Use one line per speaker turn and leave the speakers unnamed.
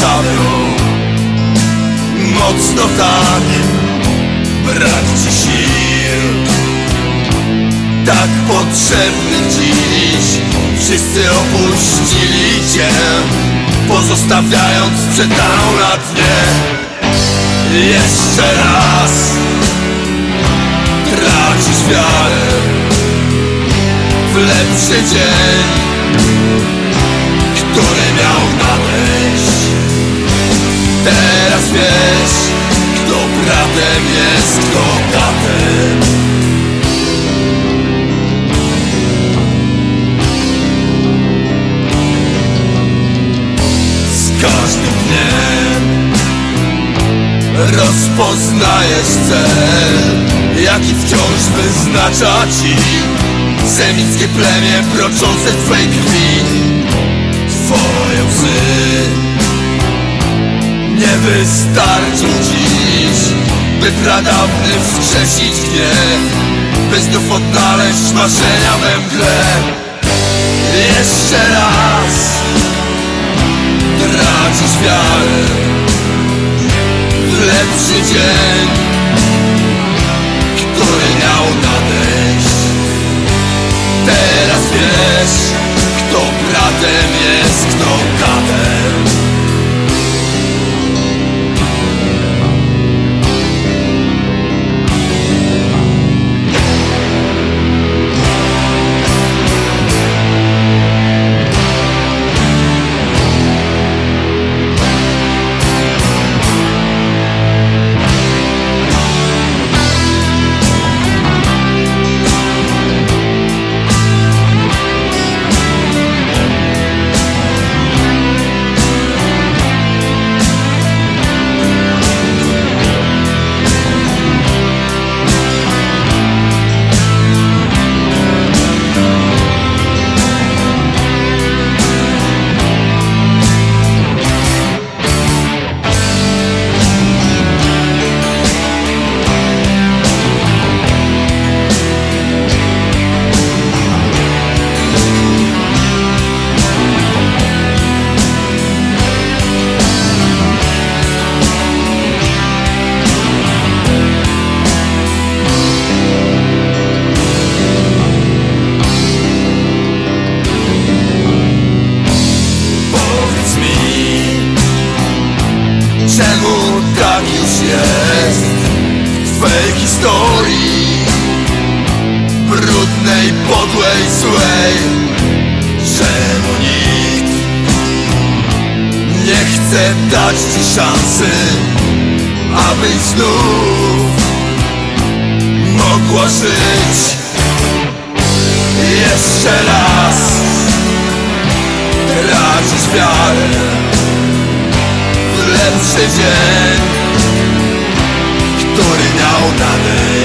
bawią Mocno tak Brak ci sił. Tak potrzebny dziś Wszyscy opuścili cię Pozostawiając przetarą na dnie. Jeszcze raz Tracisz wiarę W lepszy dzień Teraz wiesz Kto bratem jest, kto katem Z każdym dniem Rozpoznajesz cel Jaki wciąż wyznacza ci. Semickie plemię proczące twej krwi Nie wystarczą dziś By pradawny wskrzesić gniew By znów odnaleźć marzenia we mgle. Jeszcze raz Tracisz wiarę W lepszy dzień Czemu tak już jest W Twej historii? Brudnej, podłej, złej. Czemu nikt Nie chce dać Ci szansy Abyś znów Mogła żyć? Jeszcze raz Tracisz wiarę lepszy dzień Który miał na